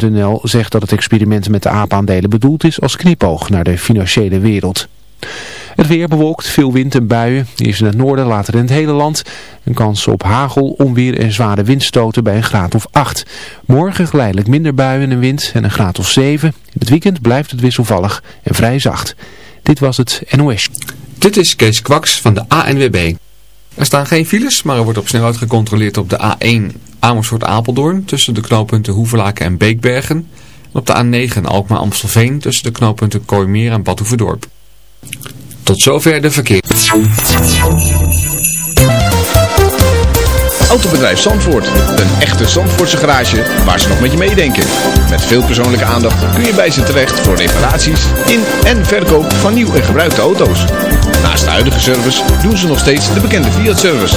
NL zegt dat het experiment met de aapaandelen bedoeld is als knipoog naar de financiële wereld. Het weer bewolkt, veel wind en buien. Eerst in het noorden, later in het hele land. Een kans op hagel, onweer en zware windstoten bij een graad of 8. Morgen geleidelijk minder buien en wind en een graad of 7. In het weekend blijft het wisselvallig en vrij zacht. Dit was het NOS. Dit is Kees Kwaks van de ANWB. Er staan geen files, maar er wordt op snelheid gecontroleerd op de A1 Amersfoort-Apeldoorn tussen de knooppunten Hoevelaken en Beekbergen. En op de A9 Alkmaar-Amstelveen tussen de knooppunten Kooimeer en Badhoevedorp. Tot zover de verkeer. Autobedrijf Zandvoort. Een echte Zandvoortse garage waar ze nog met je meedenken. Met veel persoonlijke aandacht kun je bij ze terecht voor reparaties in en verkoop van nieuw en gebruikte auto's. Naast de huidige service doen ze nog steeds de bekende Fiat-service.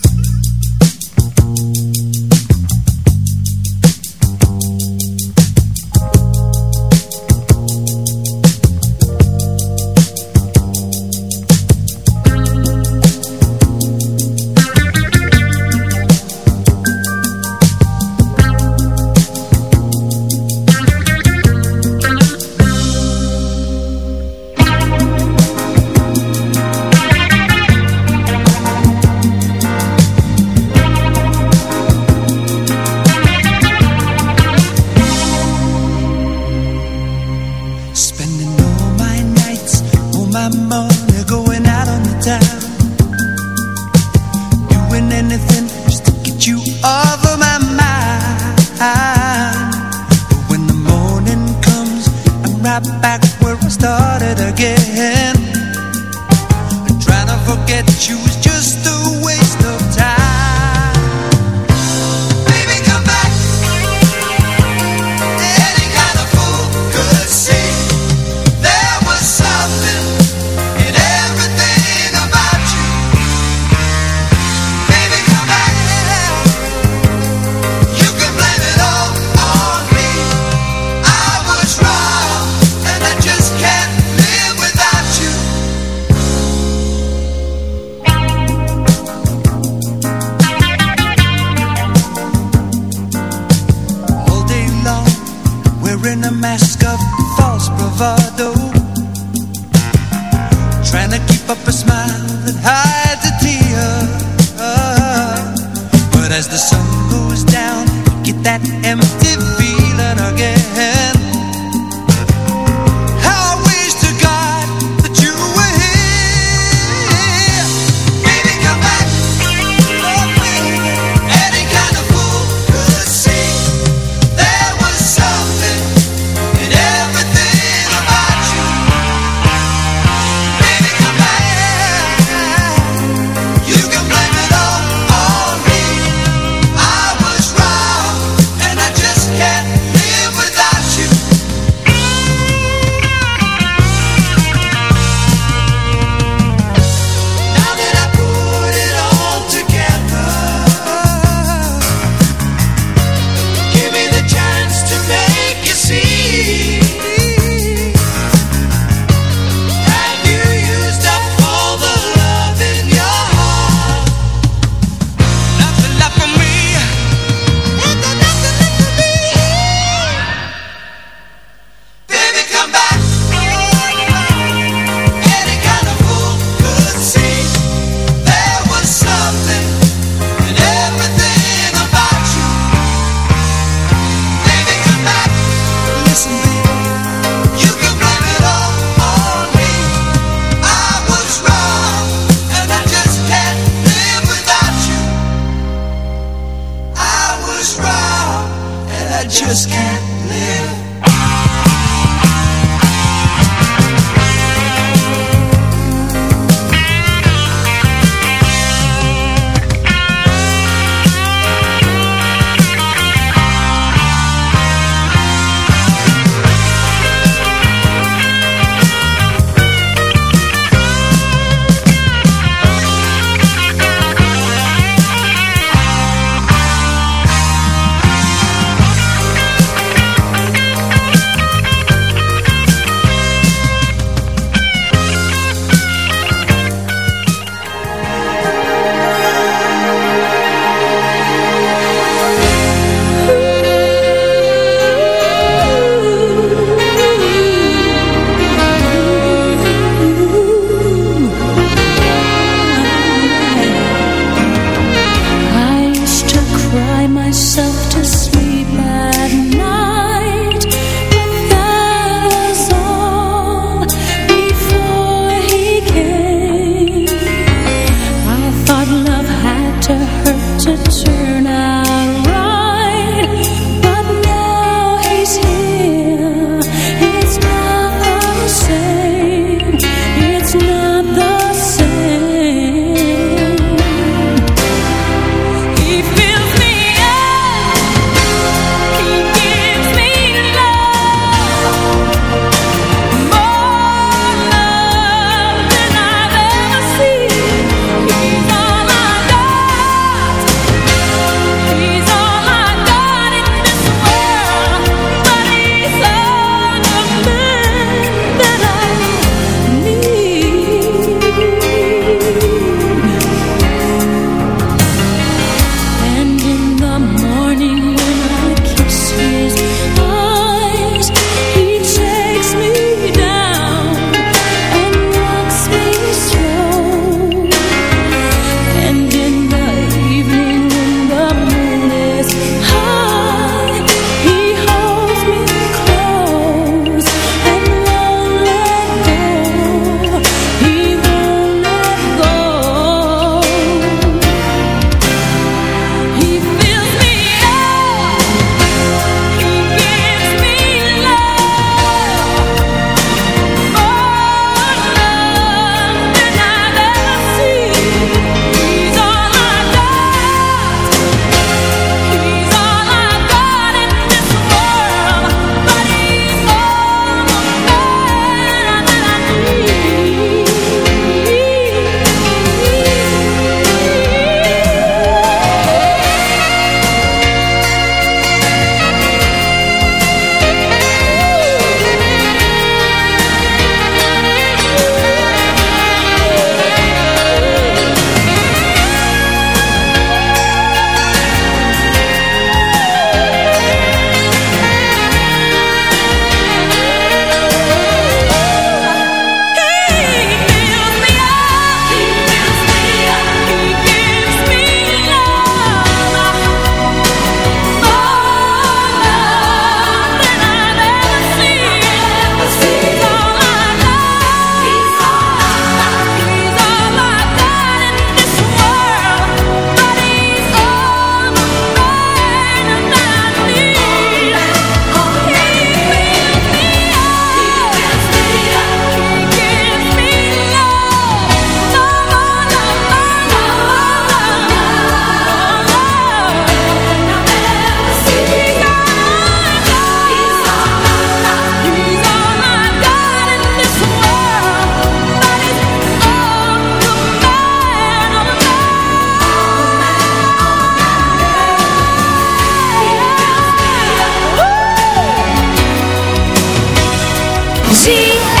ZFM.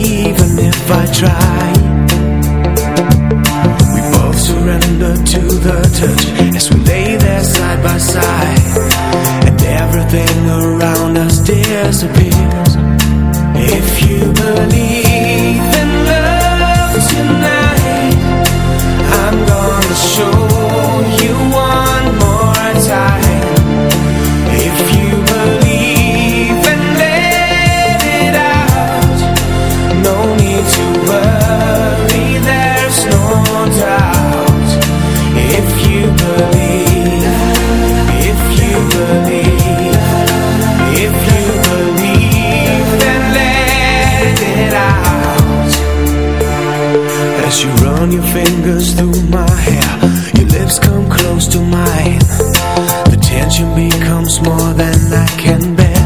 even if I try. We both surrender to the touch As we lay there side by side. And everything around us disappears. If you believe Run your fingers through my hair. Your lips come close to mine. The tension becomes more than I can bear.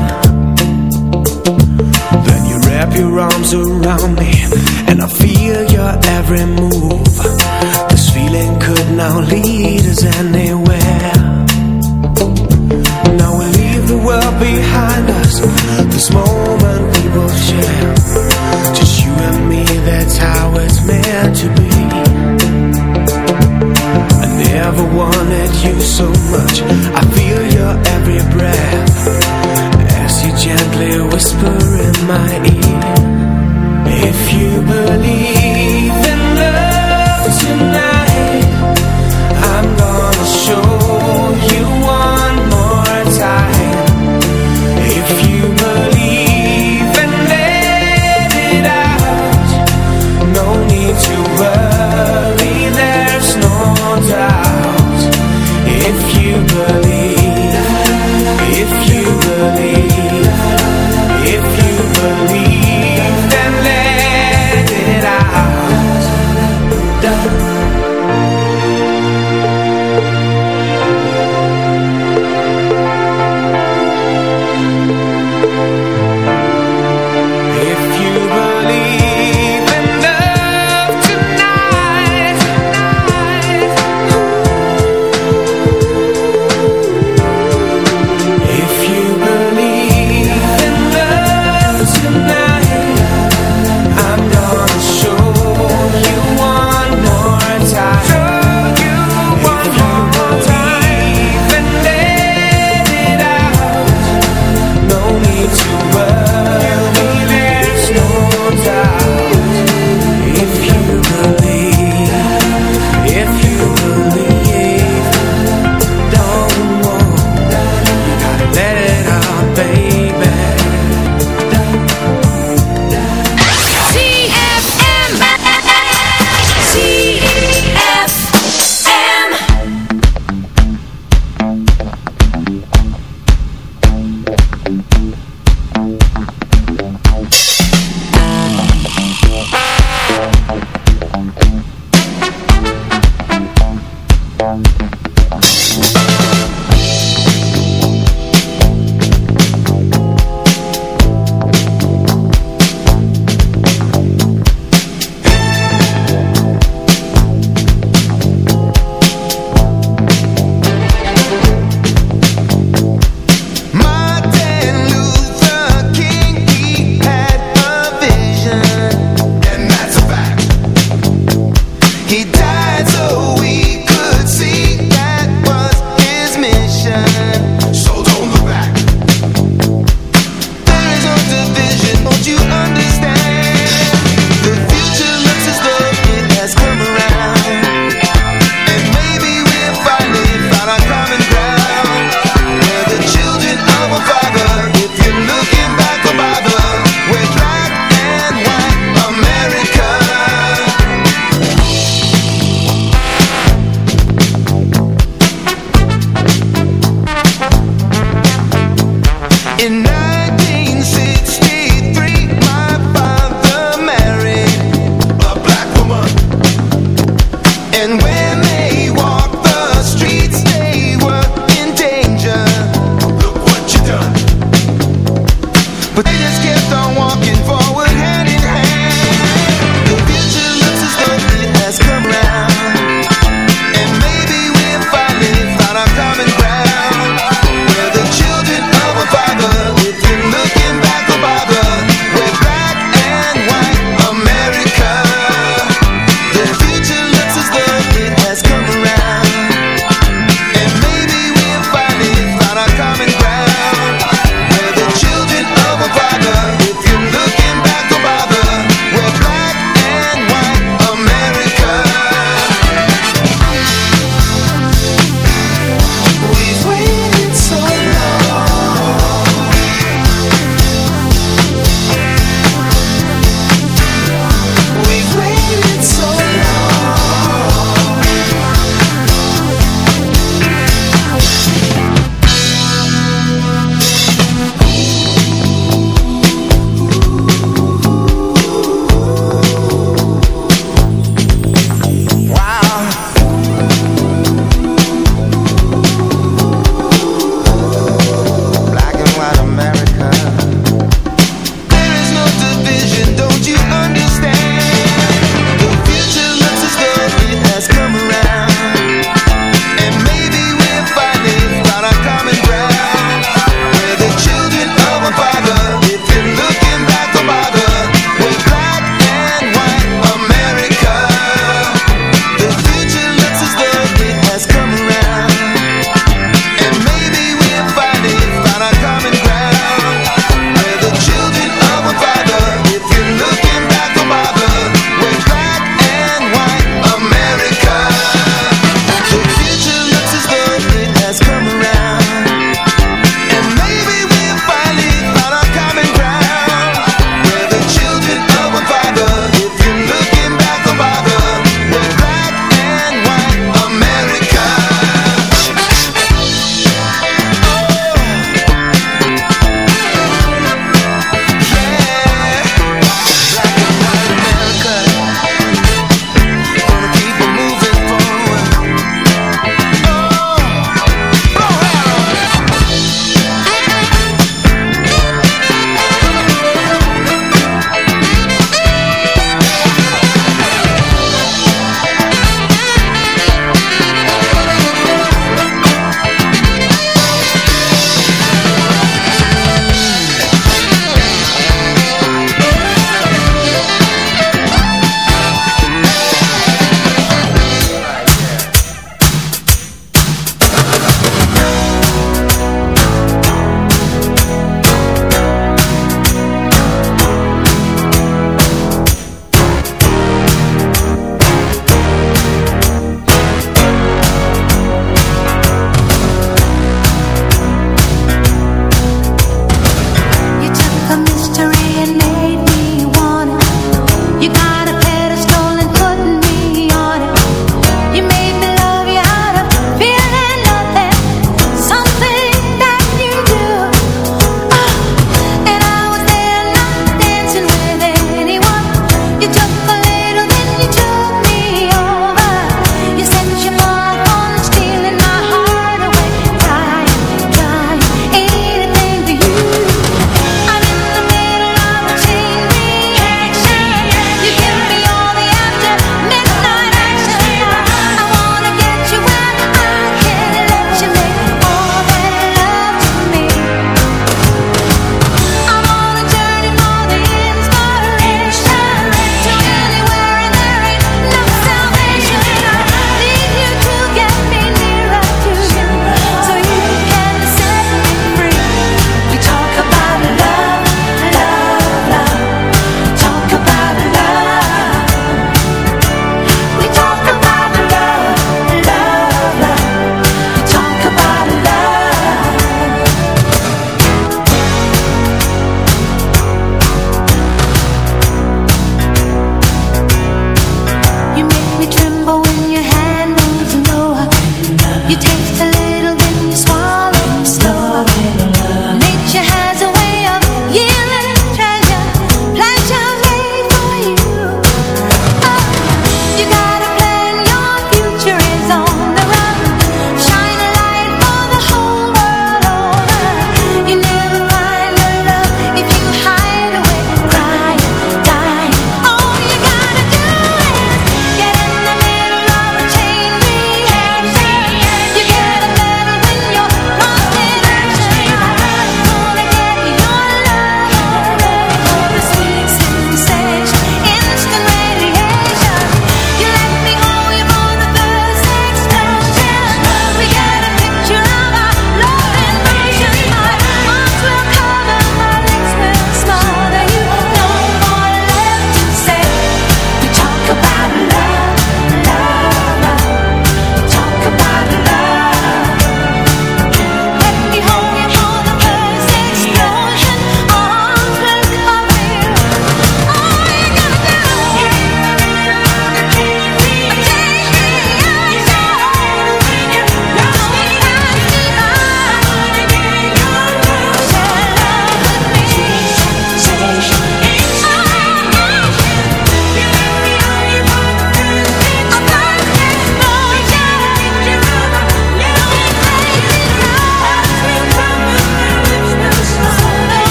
you believe?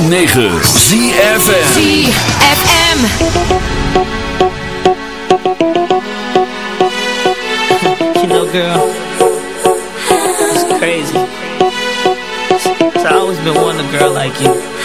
106.9 ZFM ZFM You know girl It's crazy. So I always been wanting a girl like you.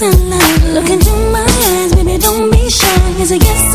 look into my eyes, baby, don't be shy. It's a yes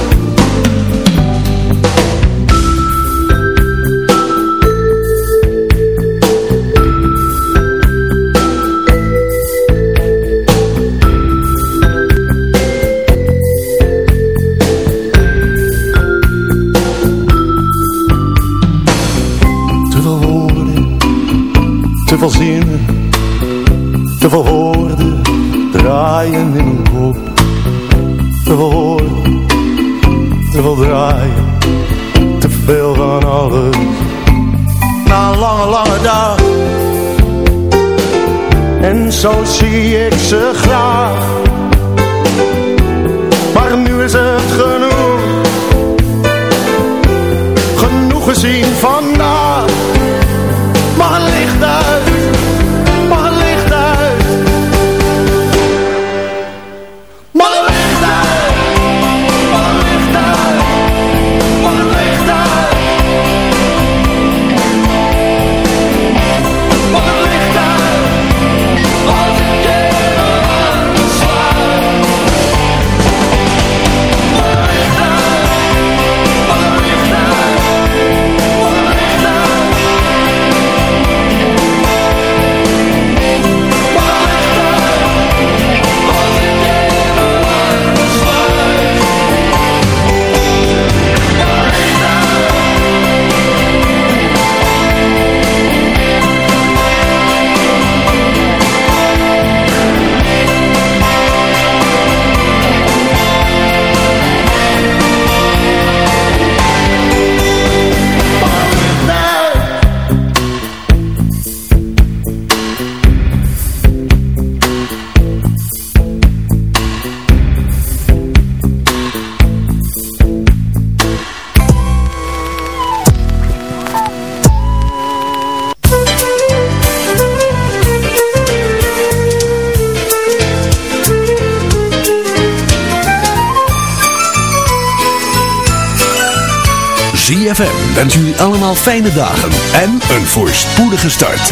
ZFM wens jullie allemaal fijne dagen en een voorspoedige start.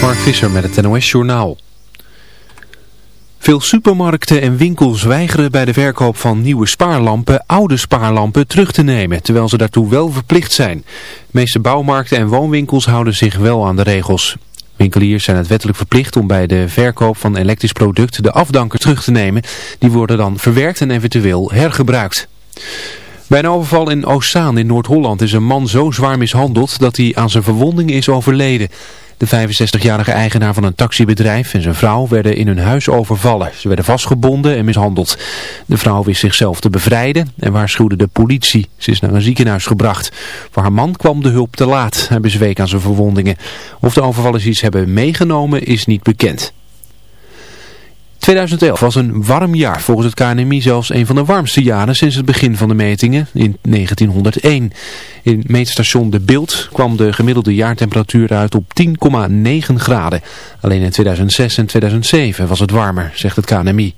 Mark Visser met het NOS Journaal. Veel supermarkten en winkels weigeren bij de verkoop van nieuwe spaarlampen oude spaarlampen terug te nemen, terwijl ze daartoe wel verplicht zijn. Meeste bouwmarkten en woonwinkels houden zich wel aan de regels. Winkeliers zijn het wettelijk verplicht om bij de verkoop van elektrisch product de afdanker terug te nemen. Die worden dan verwerkt en eventueel hergebruikt. Bij een overval in Oostzaan in Noord-Holland is een man zo zwaar mishandeld dat hij aan zijn verwondingen is overleden. De 65-jarige eigenaar van een taxibedrijf en zijn vrouw werden in hun huis overvallen. Ze werden vastgebonden en mishandeld. De vrouw wist zichzelf te bevrijden en waarschuwde de politie. Ze is naar een ziekenhuis gebracht. Voor haar man kwam de hulp te laat. Hij bezweek aan zijn verwondingen. Of de overvallers iets hebben meegenomen is niet bekend. 2011 was een warm jaar, volgens het KNMI zelfs een van de warmste jaren sinds het begin van de metingen in 1901. In meetstation De Beeld kwam de gemiddelde jaartemperatuur uit op 10,9 graden. Alleen in 2006 en 2007 was het warmer, zegt het KNMI.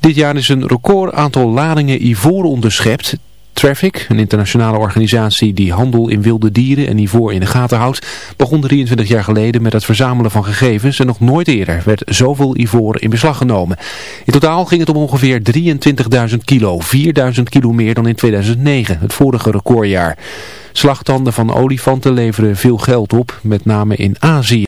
Dit jaar is een record aantal ladingen ivoor onderschept. Traffic, een internationale organisatie die handel in wilde dieren en ivoor in de gaten houdt, begon 23 jaar geleden met het verzamelen van gegevens en nog nooit eerder werd zoveel ivoor in beslag genomen. In totaal ging het om ongeveer 23.000 kilo, 4.000 kilo meer dan in 2009, het vorige recordjaar. Slagtanden van olifanten leveren veel geld op, met name in Azië.